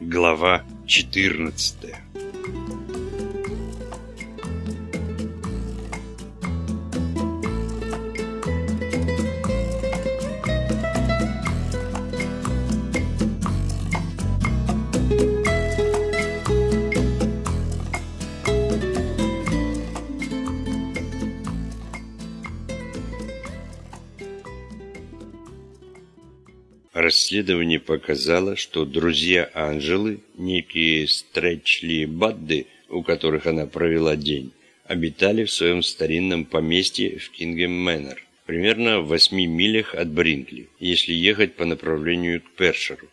Глава 14 Расследование показало, что друзья Анжелы, некие Стретчли Бадды, у которых она провела день, обитали в своем старинном поместье в Кингем-Мэннер, примерно в восьми милях от Бринкли, если ехать по направлению к Першеру.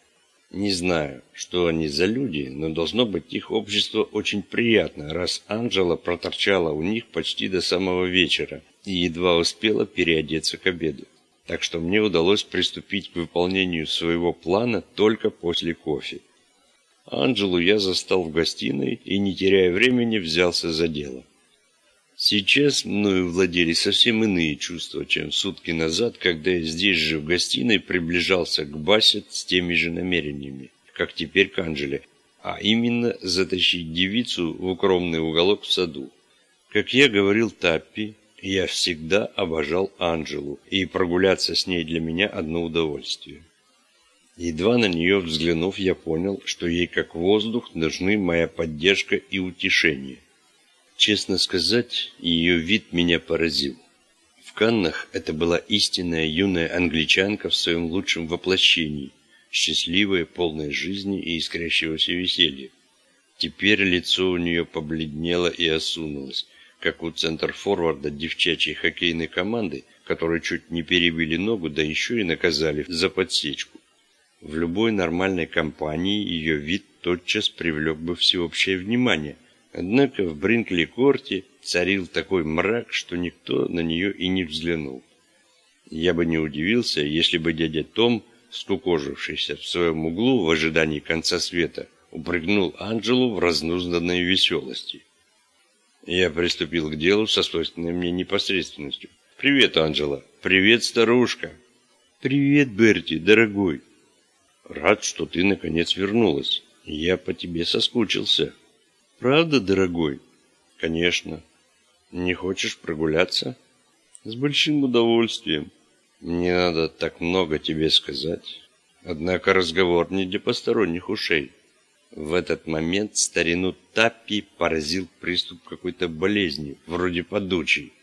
Не знаю, что они за люди, но должно быть их общество очень приятно, раз Анжела проторчала у них почти до самого вечера и едва успела переодеться к обеду так что мне удалось приступить к выполнению своего плана только после кофе. Анджелу я застал в гостиной и, не теряя времени, взялся за дело. Сейчас мною владели совсем иные чувства, чем сутки назад, когда я здесь же в гостиной приближался к Бассет с теми же намерениями, как теперь к Анджеле, а именно затащить девицу в укромный уголок в саду. Как я говорил Таппи, я всегда обожал Анжелу, и прогуляться с ней для меня одно удовольствие. Едва на нее взглянув, я понял, что ей как воздух нужны моя поддержка и утешение. Честно сказать, ее вид меня поразил. В Каннах это была истинная юная англичанка в своем лучшем воплощении, счастливая, полная жизни и искрящегося веселья. Теперь лицо у нее побледнело и осунулось, как у центр-форварда девчачьей хоккейной команды, которые чуть не перебили ногу, да еще и наказали за подсечку. В любой нормальной компании ее вид тотчас привлек бы всеобщее внимание. Однако в Бринкли-корте царил такой мрак, что никто на нее и не взглянул. Я бы не удивился, если бы дядя Том, скукожившийся в своем углу в ожидании конца света, упрыгнул Анджелу в разнузданной веселости. Я приступил к делу со свойственной мне непосредственностью. «Привет, Анджела!» «Привет, старушка!» «Привет, Берти, дорогой!» «Рад, что ты наконец вернулась. Я по тебе соскучился». «Правда, дорогой?» «Конечно». «Не хочешь прогуляться?» «С большим удовольствием. Мне надо так много тебе сказать. Однако разговор не для посторонних ушей». В этот момент старину Таппи поразил приступ какой-то болезни, вроде подучей.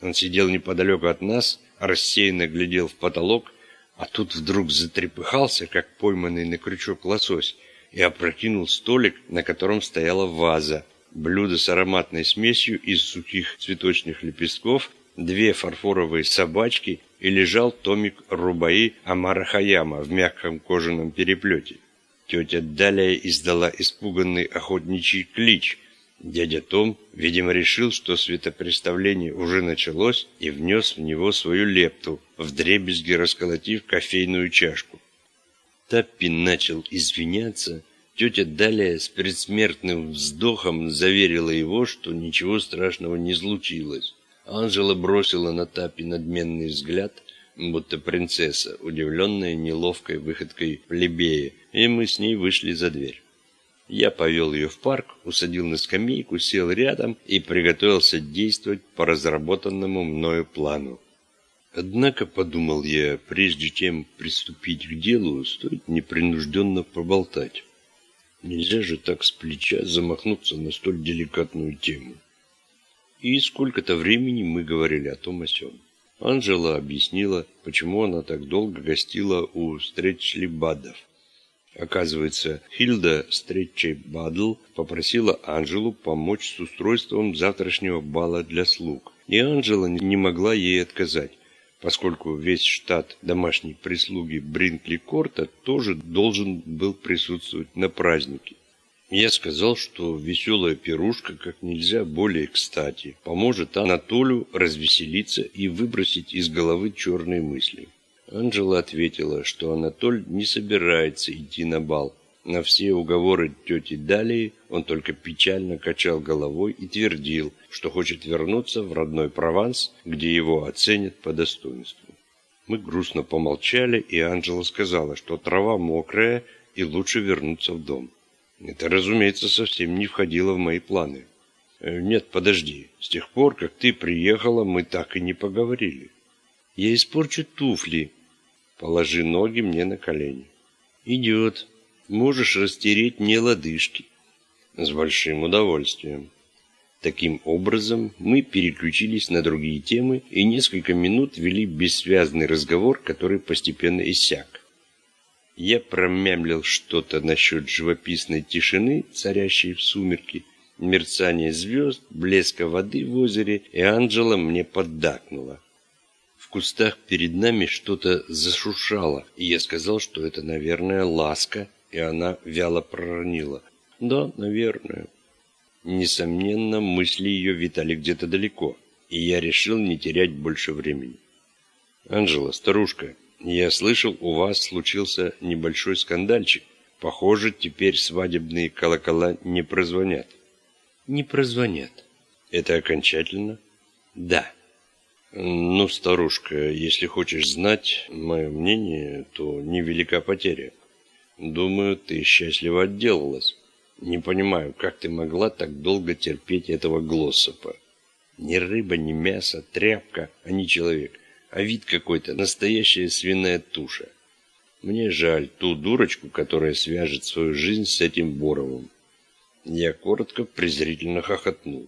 Он сидел неподалеку от нас, рассеянно глядел в потолок, а тут вдруг затрепыхался, как пойманный на крючок лосось, и опрокинул столик, на котором стояла ваза, блюдо с ароматной смесью из сухих цветочных лепестков, две фарфоровые собачки и лежал томик Рубаи Амара Хаяма в мягком кожаном переплете. Тетя Далия издала испуганный охотничий клич. Дядя Том, видимо, решил, что светопреставление уже началось и внес в него свою лепту, вдребезги расколотив кофейную чашку. Таппи начал извиняться. Тетя Далия с предсмертным вздохом заверила его, что ничего страшного не случилось. Анжела бросила на Таппи надменный взгляд – будто принцесса, удивленная неловкой выходкой плебея, и мы с ней вышли за дверь. Я повел ее в парк, усадил на скамейку, сел рядом и приготовился действовать по разработанному мною плану. Однако, подумал я, прежде чем приступить к делу, стоит непринужденно поболтать. Нельзя же так с плеча замахнуться на столь деликатную тему. И сколько-то времени мы говорили о том о сём. Анжела объяснила, почему она так долго гостила у Стретчли Баддов. Оказывается, Хильда Стретчи Бадл попросила Анжелу помочь с устройством завтрашнего бала для слуг. И Анжела не могла ей отказать, поскольку весь штат домашней прислуги Бринкли Корта тоже должен был присутствовать на празднике. Я сказал, что веселая пирушка как нельзя более кстати поможет Анатолию развеселиться и выбросить из головы черные мысли. Анжела ответила, что Анатоль не собирается идти на бал. На все уговоры тети Далии он только печально качал головой и твердил, что хочет вернуться в родной Прованс, где его оценят по достоинству. Мы грустно помолчали, и Анжела сказала, что трава мокрая и лучше вернуться в дом. Это, разумеется, совсем не входило в мои планы. Э, нет, подожди. С тех пор, как ты приехала, мы так и не поговорили. Я испорчу туфли. Положи ноги мне на колени. Идет. Можешь растереть мне лодыжки. С большим удовольствием. Таким образом, мы переключились на другие темы и несколько минут вели бессвязный разговор, который постепенно иссяк. Я промямлил что-то насчет живописной тишины, царящей в сумерке, мерцания звезд, блеска воды в озере, и Анджела мне поддакнула. В кустах перед нами что-то зашуршало, и я сказал, что это, наверное, ласка, и она вяло проронила. «Да, наверное». Несомненно, мысли ее витали где-то далеко, и я решил не терять больше времени. «Анжела, старушка, я слышал, у вас случился небольшой скандальчик. Похоже, теперь свадебные колокола не прозвонят». «Не прозвонят». «Это окончательно?» «Да». «Ну, старушка, если хочешь знать мое мнение, то невелика потеря. Думаю, ты счастливо отделалась». Не понимаю, как ты могла так долго терпеть этого Глоссопа? Ни рыба, ни мясо, тряпка, а не человек. А вид какой-то, настоящая свиная туша. Мне жаль ту дурочку, которая свяжет свою жизнь с этим Боровым. Я коротко, презрительно хохотнул.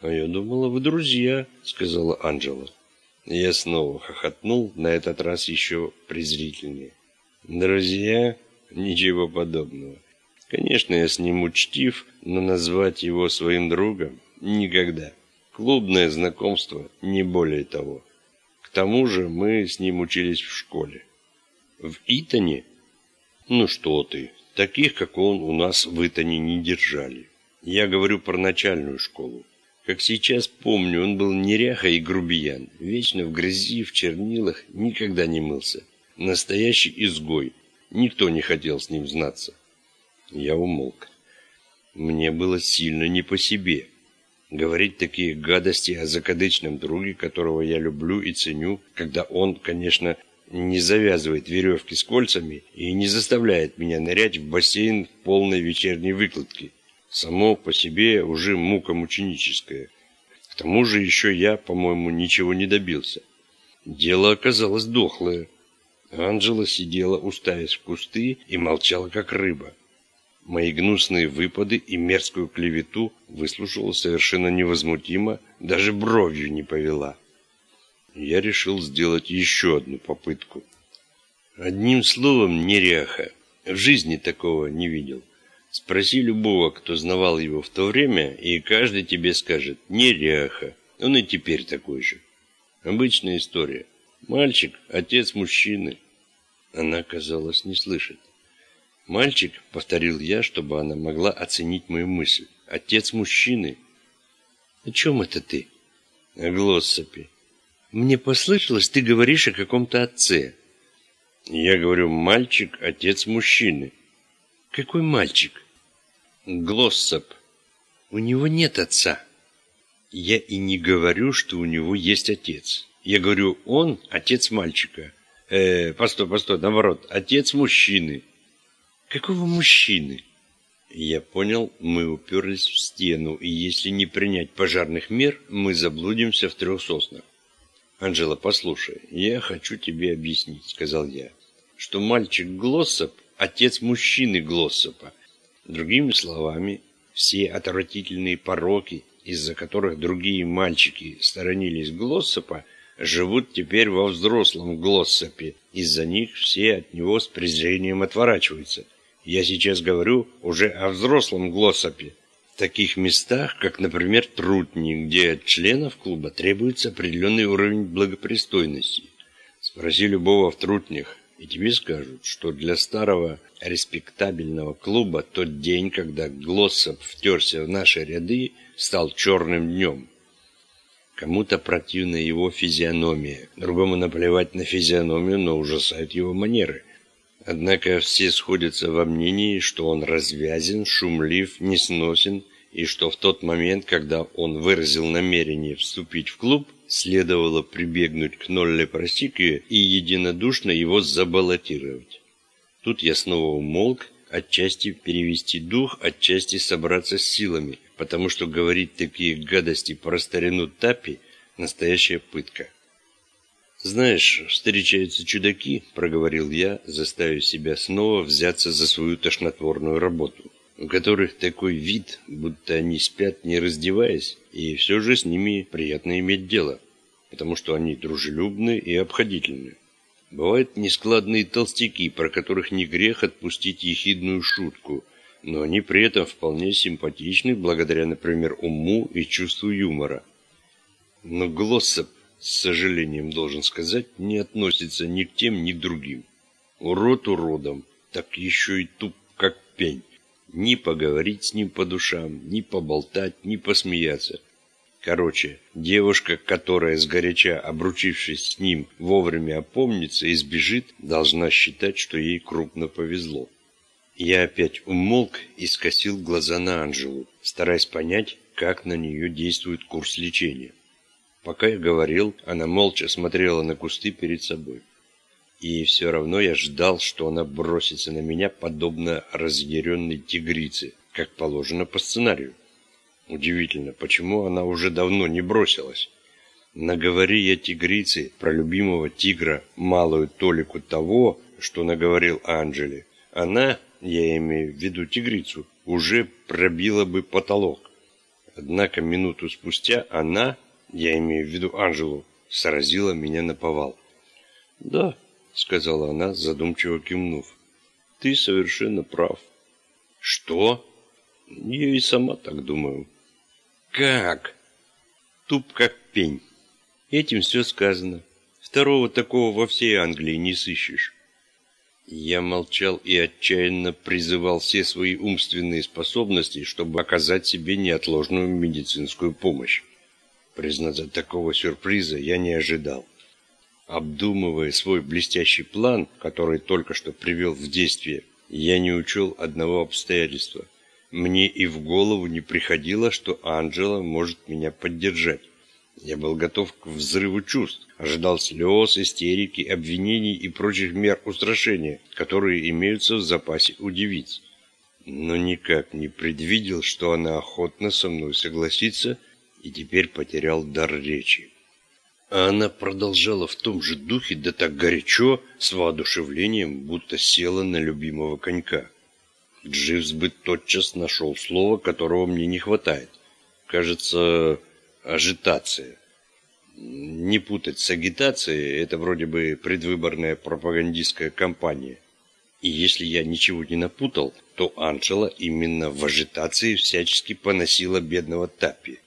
«А я думала, вы друзья», — сказала Анжела. Я снова хохотнул, на этот раз еще презрительнее. «Друзья? Ничего подобного. Конечно, я с ним учтив, но назвать его своим другом никогда. Клубное знакомство, не более того. Тому же мы с ним учились в школе. В Итоне? Ну что ты, таких, как он, у нас в Итоне не держали. Я говорю про начальную школу. Как сейчас помню, он был неряха и грубиян, вечно в грязи, в чернилах, никогда не мылся. Настоящий изгой. Никто не хотел с ним знаться. Я умолк. Мне было сильно не по себе. Говорить такие гадости о закадычном друге, которого я люблю и ценю, когда он, конечно, не завязывает веревки с кольцами и не заставляет меня нырять в бассейн в полной вечерней выкладке. Само по себе уже мука мученическая. К тому же еще я, по-моему, ничего не добился. Дело оказалось дохлое. Анжела сидела, уставясь в кусты, и молчала, как рыба. Мои гнусные выпады и мерзкую клевету выслушала совершенно невозмутимо, даже бровью не повела. Я решил сделать еще одну попытку. Одним словом, неряха. В жизни такого не видел. Спроси любого, кто знавал его в то время, и каждый тебе скажет «неряха». Он и теперь такой же. Обычная история. Мальчик, отец мужчины. Она, казалось, не слышит. «Мальчик», — повторил я, чтобы она могла оценить мою мысль. «Отец мужчины». «О чем это ты?» «О Глоссопе». «Мне послышалось, ты говоришь о каком-то отце». «Я говорю, мальчик, отец мужчины». «Какой мальчик?» «Глоссоп». «У него нет отца». «Я и не говорю, что у него есть отец. Я говорю, он отец мальчика». «Э, постой, постой, наоборот, отец мужчины». Какого мужчины? Я понял, мы уперлись в стену, и если не принять пожарных мер, мы заблудимся в трех соснах. Анжела, послушай, я хочу тебе объяснить, сказал я, что мальчик Глоссоп – отец мужчины Глоссопа. Другими словами, все отвратительные пороки, из-за которых другие мальчики сторонились Глоссопа, живут теперь во взрослом Глоссопе. Из-за них все от него с презрением отворачиваются. Я сейчас говорю уже о взрослом глоссопе. В таких местах, как, например, Трутни, где от членов клуба требуется определенный уровень благопристойности. Спроси любого в Трутнях, и тебе скажут, что для старого респектабельного клуба тот день, когда Глоссоп втерся в наши ряды, стал черным днем. Кому-то противна его физиономия, другому наплевать на физиономию, но ужасают его манеры – Однако все сходятся во мнении, что он развязен, шумлив, несносен, и что в тот момент, когда он выразил намерение вступить в клуб, следовало прибегнуть к Нолле Простике и единодушно его забаллотировать. Тут я снова умолк, отчасти перевести дух, отчасти собраться с силами, потому что говорить такие гадости про старину Тапи – настоящая пытка. «Знаешь, встречаются чудаки», – проговорил я, заставив себя снова взяться за свою тошнотворную работу, у которых такой вид, будто они спят не раздеваясь, и все же с ними приятно иметь дело, потому что они дружелюбны и обходительны. Бывают нескладные толстяки, про которых не грех отпустить ехидную шутку, но они при этом вполне симпатичны благодаря, например, уму и чувству юмора. Но Глоссоп, с сожалением должен сказать, не относится ни к тем, ни к другим. Урод уродом, так еще и туп, как пень. Ни поговорить с ним по душам, ни поболтать, ни посмеяться – Короче, девушка, которая, сгоряча обручившись с ним, вовремя опомнится и сбежит, должна считать, что ей крупно повезло. Я опять умолк и скосил глаза на Анжелу, стараясь понять, как на нее действует курс лечения. Пока я говорил, она молча смотрела на кусты перед собой. И все равно я ждал, что она бросится на меня, подобно разъяренной тигрице, как положено по сценарию. Удивительно, почему она уже давно не бросилась. Наговори я тигрице про любимого тигра малую толику того, что наговорил Анжели. Она, я имею в виду тигрицу, уже пробила бы потолок. Однако минуту спустя она, я имею в виду Анжелу, сразила меня на повал. «Да», — сказала она, задумчиво кивнув, — «ты совершенно прав». «Что?» «Я и сама так думаю». Как? Туп как пень. Этим все сказано. Второго такого во всей Англии не сыщешь. Я молчал и отчаянно призывал все свои умственные способности, чтобы оказать себе неотложную медицинскую помощь. Признаться, такого сюрприза я не ожидал. Обдумывая свой блестящий план, который только что привел в действие, я не учел одного обстоятельства. Мне и в голову не приходило, что Анджела может меня поддержать. Я был готов к взрыву чувств, ожидал слез, истерики, обвинений и прочих мер устрашения, которые имеются в запасе у девиц. Но никак не предвидел, что она охотно со мной согласится, и теперь потерял дар речи. А она продолжала в том же духе, да так горячо, с воодушевлением, будто села на любимого конька. Дживс бы тотчас нашел слово, которого мне не хватает. Кажется, ажитация. Не путать с агитацией, это вроде бы предвыборная пропагандистская кампания. И если я ничего не напутал, то Анджела именно в ажитации всячески поносила бедного Таппи.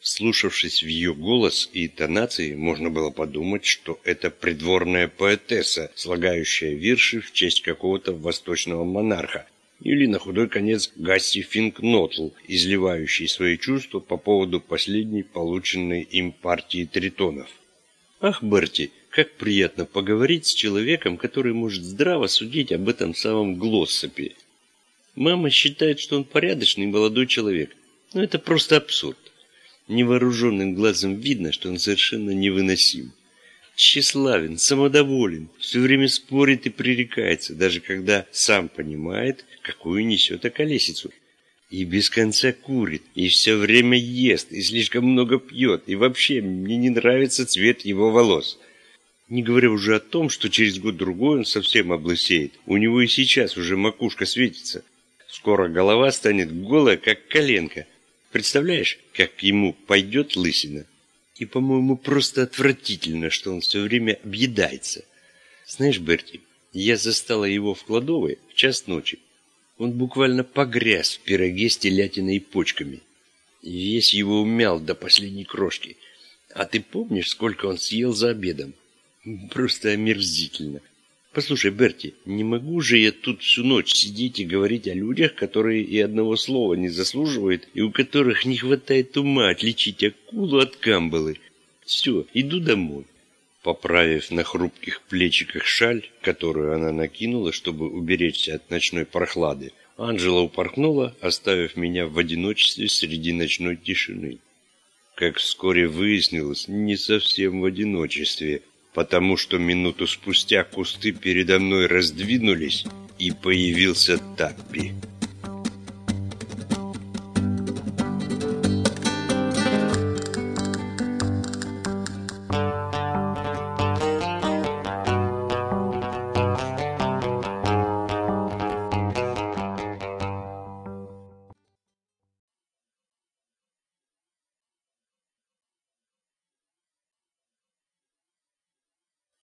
Вслушавшись в ее голос и тонации, можно было подумать, что это придворная поэтесса, слагающая вирши в честь какого-то восточного монарха, или на худой конец Гасси Финкнотл, изливающий свои чувства по поводу последней полученной им партии тритонов. Ах, Берти, как приятно поговорить с человеком, который может здраво судить об этом самом Глоссопе. Мама считает, что он порядочный молодой человек, но это просто абсурд. Невооруженным глазом видно, что он совершенно невыносим тщеславен, самодоволен, все время спорит и пререкается, даже когда сам понимает, какую несет околесицу. И без конца курит, и все время ест, и слишком много пьет, и вообще мне не нравится цвет его волос. Не говоря уже о том, что через год-другой он совсем облысеет. У него и сейчас уже макушка светится. Скоро голова станет голая, как коленка. Представляешь, как ему пойдет лысина? И, по-моему, просто отвратительно, что он все время объедается. Знаешь, Берти, я застала его в кладовой в час ночи. Он буквально погряз в пироге с телятиной и почками. Весь его умял до последней крошки. А ты помнишь, сколько он съел за обедом? Просто омерзительно. Послушай, Берти, не могу же я тут всю ночь сидеть и говорить о людях, которые и одного слова не заслуживают, и у которых не хватает ума отличить акулу от камбалы. Все, иду домой. Поправив на хрупких плечиках шаль, которую она накинула, чтобы уберечься от ночной прохлады, Анжела упорхнула, оставив меня в одиночестве среди ночной тишины. Как вскоре выяснилось, не совсем в одиночестве, потому что минуту спустя кусты передо мной раздвинулись, и появился Таппи.